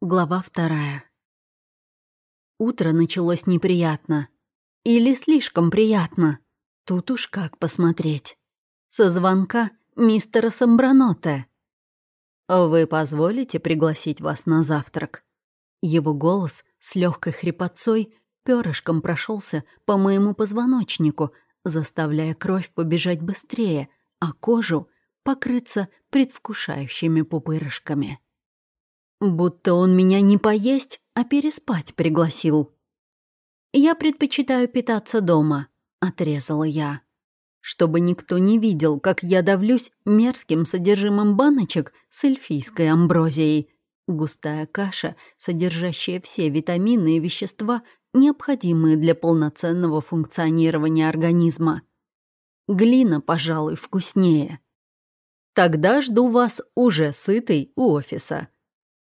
Глава вторая. Утро началось неприятно. Или слишком приятно. Тут уж как посмотреть. Со звонка мистера Самбраноте. «Вы позволите пригласить вас на завтрак?» Его голос с легкой хрипотцой перышком прошелся по моему позвоночнику, заставляя кровь побежать быстрее, а кожу покрыться предвкушающими пупырышками. Будто он меня не поесть, а переспать пригласил. «Я предпочитаю питаться дома», — отрезала я. Чтобы никто не видел, как я давлюсь мерзким содержимым баночек с эльфийской амброзией. Густая каша, содержащая все витамины и вещества, необходимые для полноценного функционирования организма. Глина, пожалуй, вкуснее. Тогда жду вас уже сытый у офиса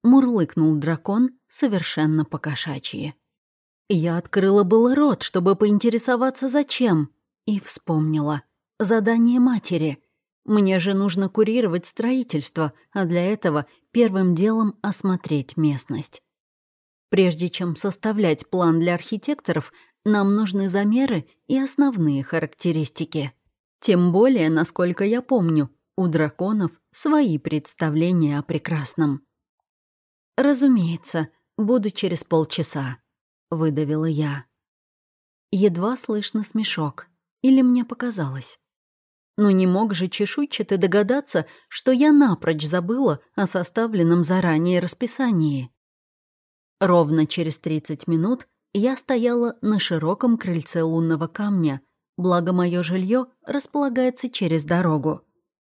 мурлыкнул дракон совершенно покошачьи. Я открыла было рот, чтобы поинтересоваться, зачем, и вспомнила. Задание матери. Мне же нужно курировать строительство, а для этого первым делом осмотреть местность. Прежде чем составлять план для архитекторов, нам нужны замеры и основные характеристики. Тем более, насколько я помню, у драконов свои представления о прекрасном. «Разумеется, буду через полчаса», — выдавила я. Едва слышно смешок. Или мне показалось. Но не мог же чешуйчатый догадаться, что я напрочь забыла о составленном заранее расписании. Ровно через 30 минут я стояла на широком крыльце лунного камня, благо мое жилье располагается через дорогу.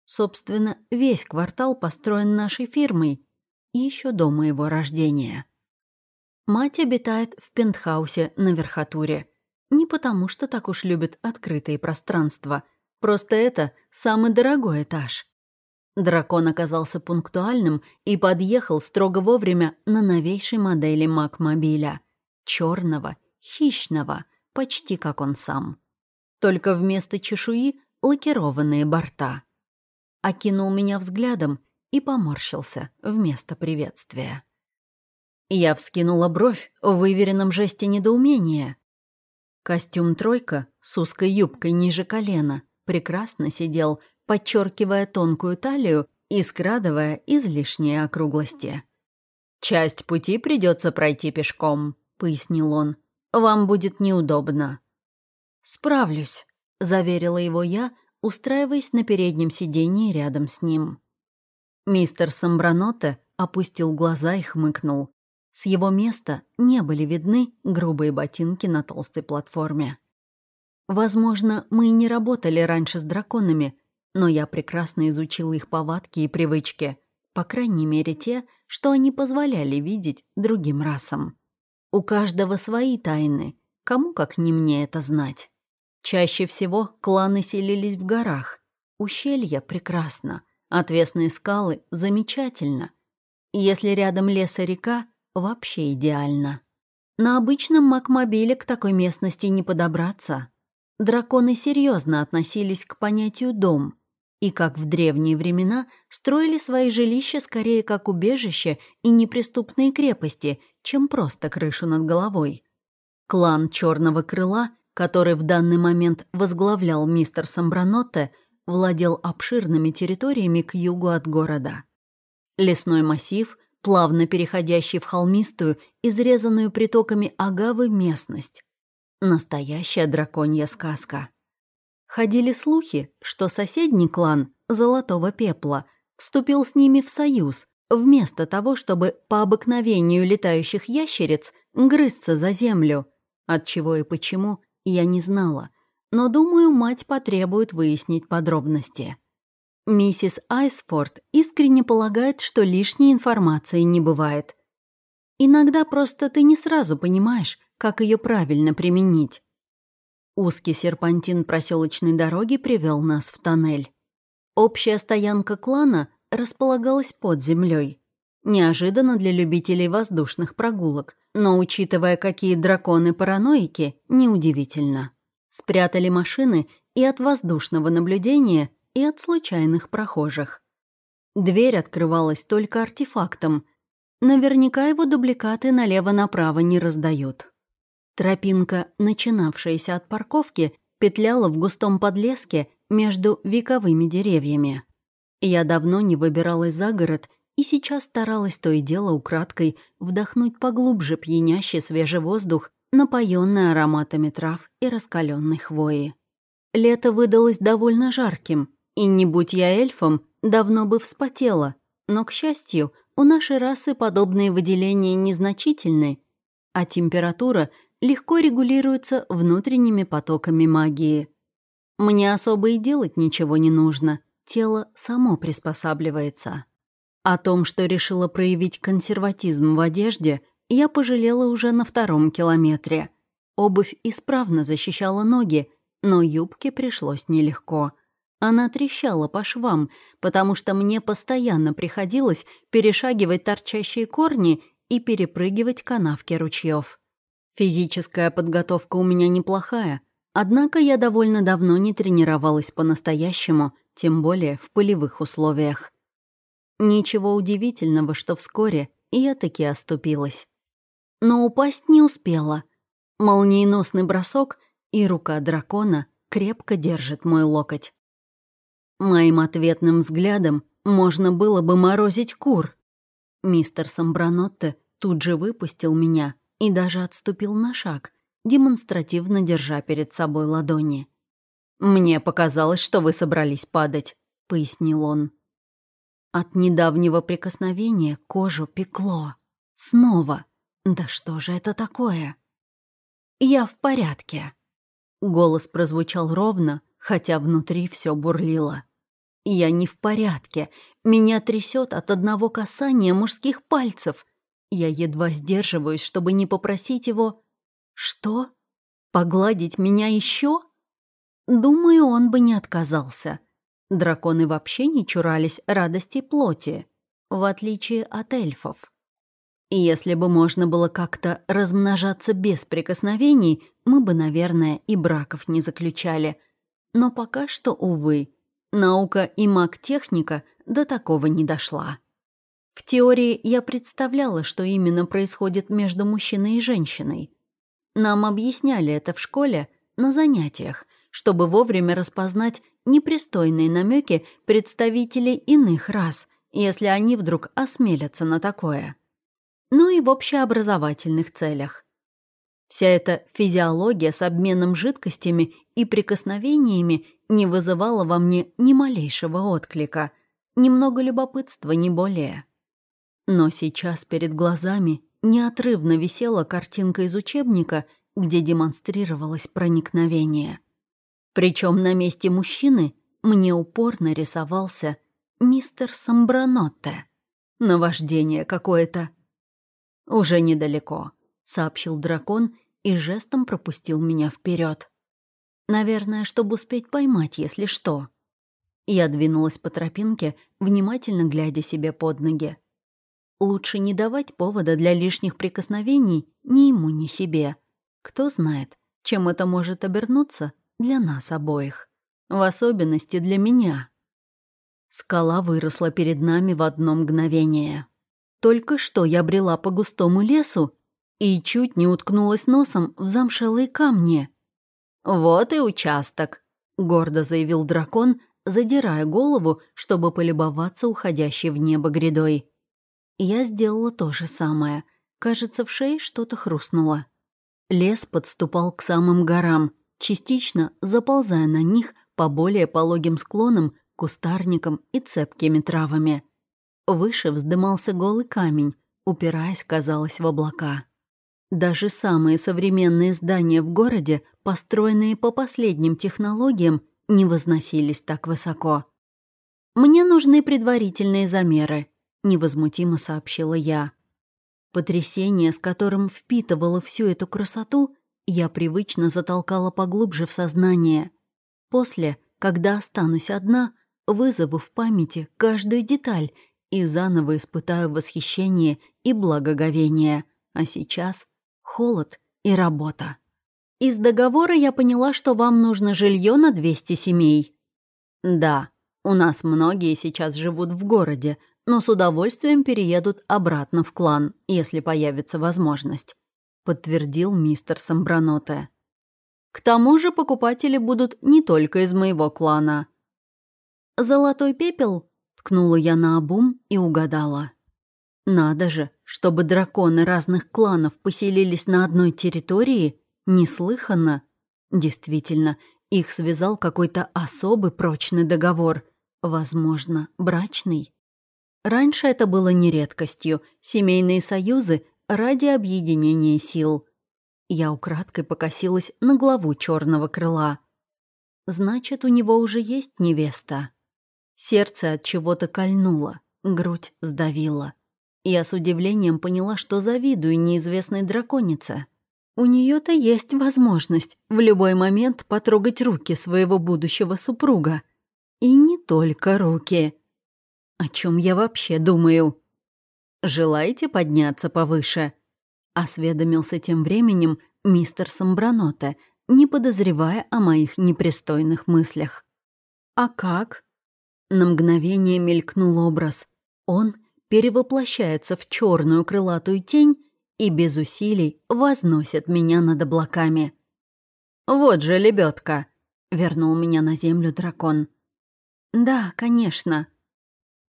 Собственно, весь квартал построен нашей фирмой, еще до моего рождения. Мать обитает в пентхаусе на верхотуре. Не потому, что так уж любит открытые пространства. Просто это самый дорогой этаж. Дракон оказался пунктуальным и подъехал строго вовремя на новейшей модели Макмобиля. черного, хищного, почти как он сам. Только вместо чешуи — лакированные борта. Окинул меня взглядом и поморщился вместо приветствия. Я вскинула бровь в выверенном жесте недоумения. Костюм «тройка» с узкой юбкой ниже колена прекрасно сидел, подчеркивая тонкую талию и скрадывая излишние округлости. «Часть пути придется пройти пешком», — пояснил он. «Вам будет неудобно». «Справлюсь», — заверила его я, устраиваясь на переднем сиденье рядом с ним. Мистер Самбраноте опустил глаза и хмыкнул. С его места не были видны грубые ботинки на толстой платформе. Возможно, мы и не работали раньше с драконами, но я прекрасно изучил их повадки и привычки, по крайней мере те, что они позволяли видеть другим расам. У каждого свои тайны, кому как не мне это знать. Чаще всего кланы селились в горах. Ущелья прекрасно — Отвесные скалы — замечательно. Если рядом лес и река — вообще идеально. На обычном макмобиле к такой местности не подобраться. Драконы серьезно относились к понятию «дом», и, как в древние времена, строили свои жилища скорее как убежище и неприступные крепости, чем просто крышу над головой. Клан Черного Крыла, который в данный момент возглавлял мистер Самбранотте, владел обширными территориями к югу от города. Лесной массив, плавно переходящий в холмистую, изрезанную притоками агавы местность. Настоящая драконья сказка. Ходили слухи, что соседний клан Золотого Пепла вступил с ними в союз, вместо того, чтобы по обыкновению летающих ящериц грызться за землю. От чего и почему, я не знала но, думаю, мать потребует выяснить подробности. Миссис Айсфорд искренне полагает, что лишней информации не бывает. Иногда просто ты не сразу понимаешь, как ее правильно применить. Узкий серпантин проселочной дороги привел нас в тоннель. Общая стоянка клана располагалась под землей. Неожиданно для любителей воздушных прогулок, но, учитывая, какие драконы-параноики, неудивительно. Спрятали машины и от воздушного наблюдения, и от случайных прохожих. Дверь открывалась только артефактом. Наверняка его дубликаты налево-направо не раздают. Тропинка, начинавшаяся от парковки, петляла в густом подлеске между вековыми деревьями. Я давно не выбиралась за город и сейчас старалась то и дело украдкой вдохнуть поглубже пьянящий свежий воздух, напоенный ароматами трав и раскаленной хвои. Лето выдалось довольно жарким, и не будь я эльфом, давно бы вспотела, но, к счастью, у нашей расы подобные выделения незначительны, а температура легко регулируется внутренними потоками магии. Мне особо и делать ничего не нужно, тело само приспосабливается. О том, что решила проявить консерватизм в одежде, я пожалела уже на втором километре. Обувь исправно защищала ноги, но юбке пришлось нелегко. Она трещала по швам, потому что мне постоянно приходилось перешагивать торчащие корни и перепрыгивать канавки ручьев. Физическая подготовка у меня неплохая, однако я довольно давно не тренировалась по-настоящему, тем более в полевых условиях. Ничего удивительного, что вскоре я таки оступилась. Но упасть не успела. Молниеносный бросок, и рука дракона крепко держит мой локоть. Моим ответным взглядом можно было бы морозить кур. Мистер Самбранотте тут же выпустил меня и даже отступил на шаг, демонстративно держа перед собой ладони. «Мне показалось, что вы собрались падать», — пояснил он. От недавнего прикосновения кожу пекло. Снова. Да что же это такое? «Я в порядке». Голос прозвучал ровно, хотя внутри все бурлило. «Я не в порядке. Меня трясет от одного касания мужских пальцев. Я едва сдерживаюсь, чтобы не попросить его... Что? Погладить меня еще? Думаю, он бы не отказался. Драконы вообще не чурались радости плоти, в отличие от эльфов. И если бы можно было как-то размножаться без прикосновений, мы бы, наверное, и браков не заключали. Но пока что, увы, наука и маг-техника до такого не дошла. В теории я представляла, что именно происходит между мужчиной и женщиной. Нам объясняли это в школе, на занятиях, чтобы вовремя распознать непристойные намеки представителей иных рас, если они вдруг осмелятся на такое. Ну и в общеобразовательных целях. Вся эта физиология с обменом жидкостями и прикосновениями не вызывала во мне ни малейшего отклика, немного любопытства, не более. Но сейчас перед глазами неотрывно висела картинка из учебника, где демонстрировалось проникновение. Причем на месте мужчины мне упорно рисовался мистер Самбранотте. Наваждение какое-то. «Уже недалеко», — сообщил дракон и жестом пропустил меня вперед. Наверное, чтобы успеть поймать, если что. Я двинулась по тропинке, внимательно глядя себе под ноги. Лучше не давать повода для лишних прикосновений ни ему, ни себе. Кто знает, чем это может обернуться для нас обоих. В особенности для меня. Скала выросла перед нами в одно мгновение. Только что я брела по густому лесу и чуть не уткнулась носом в замшелые камни. «Вот и участок», — гордо заявил дракон, задирая голову, чтобы полюбоваться уходящей в небо грядой. Я сделала то же самое. Кажется, в шее что-то хрустнуло. Лес подступал к самым горам — частично заползая на них по более пологим склонам, кустарникам и цепкими травами. Выше вздымался голый камень, упираясь, казалось, в облака. Даже самые современные здания в городе, построенные по последним технологиям, не возносились так высоко. «Мне нужны предварительные замеры», — невозмутимо сообщила я. Потрясение, с которым впитывала всю эту красоту, я привычно затолкала поглубже в сознание. После, когда останусь одна, вызову в памяти каждую деталь и заново испытаю восхищение и благоговение. А сейчас холод и работа. Из договора я поняла, что вам нужно жилье на 200 семей. Да, у нас многие сейчас живут в городе, но с удовольствием переедут обратно в клан, если появится возможность», — подтвердил мистер Самбраноте. «К тому же покупатели будут не только из моего клана». «Золотой пепел?» — ткнула я на обум и угадала. «Надо же, чтобы драконы разных кланов поселились на одной территории, неслыханно. Действительно, их связал какой-то особый прочный договор, возможно, брачный. Раньше это было не редкостью, семейные союзы ради объединения сил. Я украдкой покосилась на главу черного крыла. Значит, у него уже есть невеста. Сердце от чего-то кольнуло, грудь сдавила. Я с удивлением поняла, что завидую неизвестной драконице. У нее то есть возможность в любой момент потрогать руки своего будущего супруга. И не только руки. О чем я вообще думаю? «Желаете подняться повыше?» Осведомился тем временем мистер Самбраноте, не подозревая о моих непристойных мыслях. «А как?» На мгновение мелькнул образ. Он перевоплощается в черную крылатую тень и без усилий возносит меня над облаками. «Вот же лебедка! вернул меня на землю дракон. «Да, конечно».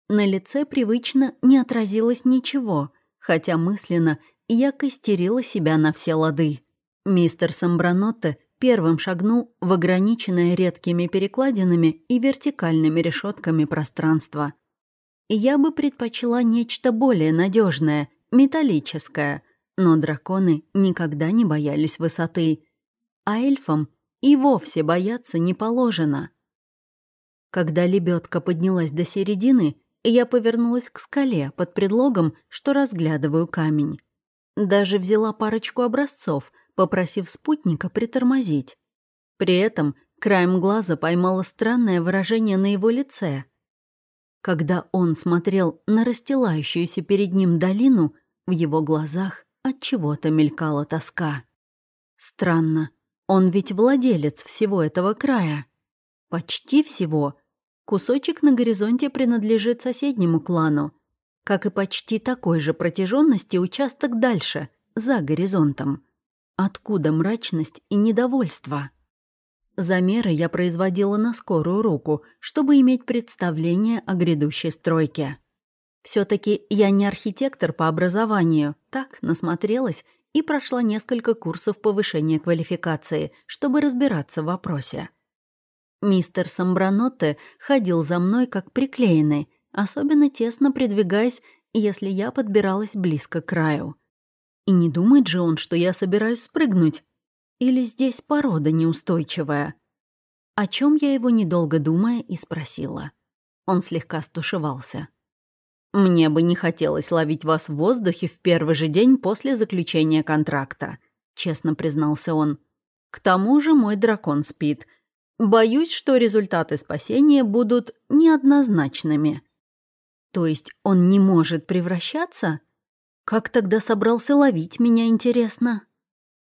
На лице привычно не отразилось ничего, хотя мысленно я костерила себя на все лады. Мистер Самбранотте первым шагнул в ограниченное редкими перекладинами и вертикальными решетками пространство. Я бы предпочла нечто более надежное, металлическое, но драконы никогда не боялись высоты, а эльфам и вовсе бояться не положено. Когда лебедка поднялась до середины, я повернулась к скале под предлогом, что разглядываю камень. Даже взяла парочку образцов, попросив спутника притормозить. При этом краем глаза поймала странное выражение на его лице. Когда он смотрел на расстилающуюся перед ним долину, в его глазах от чего-то мелькала тоска. Странно, он ведь владелец всего этого края. Почти всего. Кусочек на горизонте принадлежит соседнему клану, как и почти такой же протяженности участок дальше, за горизонтом. Откуда мрачность и недовольство? Замеры я производила на скорую руку, чтобы иметь представление о грядущей стройке. все таки я не архитектор по образованию, так насмотрелась и прошла несколько курсов повышения квалификации, чтобы разбираться в вопросе. Мистер Самбранотте ходил за мной как приклеенный, особенно тесно придвигаясь, если я подбиралась близко к краю. И не думает же он, что я собираюсь спрыгнуть. Или здесь порода неустойчивая? О чем я его, недолго думая, и спросила. Он слегка стушевался. «Мне бы не хотелось ловить вас в воздухе в первый же день после заключения контракта», — честно признался он. «К тому же мой дракон спит. Боюсь, что результаты спасения будут неоднозначными». То есть он не может превращаться? Как тогда собрался ловить меня, интересно?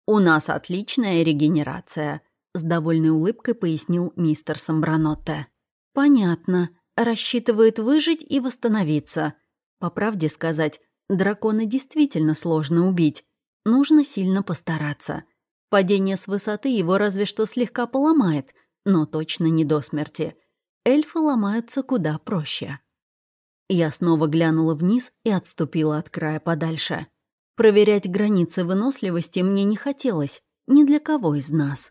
У нас отличная регенерация, с довольной улыбкой пояснил мистер Самбранотте. Понятно. Рассчитывает выжить и восстановиться. По правде сказать, дракона действительно сложно убить. Нужно сильно постараться. Падение с высоты его разве что слегка поломает, но точно не до смерти. Эльфы ломаются куда проще. Я снова глянула вниз и отступила от края подальше. Проверять границы выносливости мне не хотелось, ни для кого из нас.